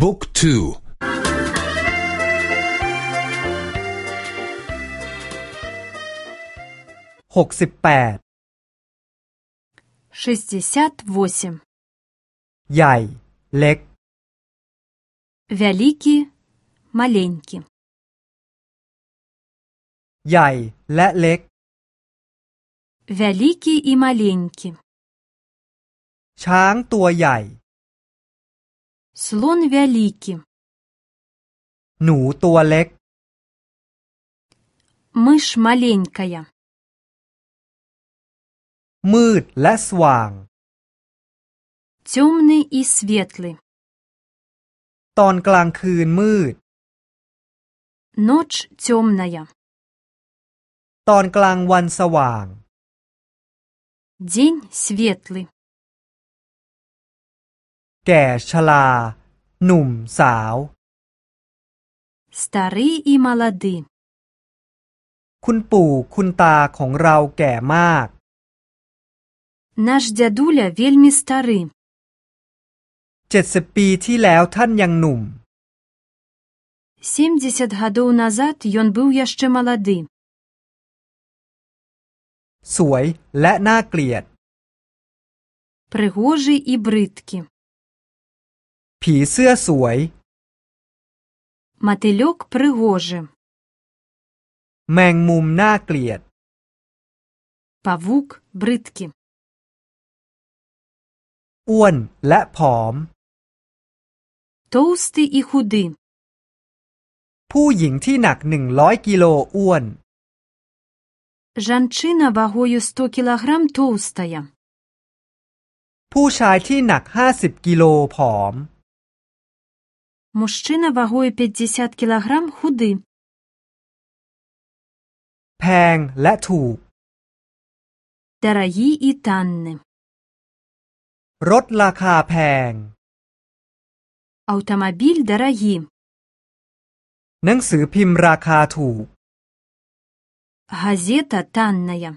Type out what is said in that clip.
บุ๊กทูหกสิบแปดใหญ่ เล็ก Великий, м а л е н ь ใหญ่และเล็ก Великий и м а л е н ь к ช้างตัวใหญ่ Слон великий. หนูตัวเล็ก Мышь маленькая. มืดและสว่าง Темный и светлый. ตอนกลางคืนมืด Ночь темная. ตอนกลางวันสว่าง День светлый. แก่ชลาหนุ่มสาวสตารีอิมาลดินคุณปู่คุณตาของเราแก่มากนาชดดูลยาเวลมิสตารีเจ็ดสิบปีที่แล้วท่านยังหนุ่มซิมดิเซดฮาดูนาซัตยอนบิวยาชเชมาลดีสวยและน่าเกลียดพริโจีอีบริทกีผีเสื้อสวย มา о т ล л กพรื ы โจ ж ы แมงมุมน่าเกลียดปาวุกบริ д กิอ้วนและผอมูสตีอ ы คูดินผู้หญิงที่หนักหนึ่งร้อยกิโลอ้วนจันชินาวาโฮย100 к і ลกรัม м т สต с ผู้ชายที่หนักห้าสิบกิโลผอม Мужчына вагою 50 кілаграм худы. แพงและถูก дарагі і танны. รถราคาแพง аўтамабіль дарагі. หนังสือพิมพ์ราคาถูก газета танная.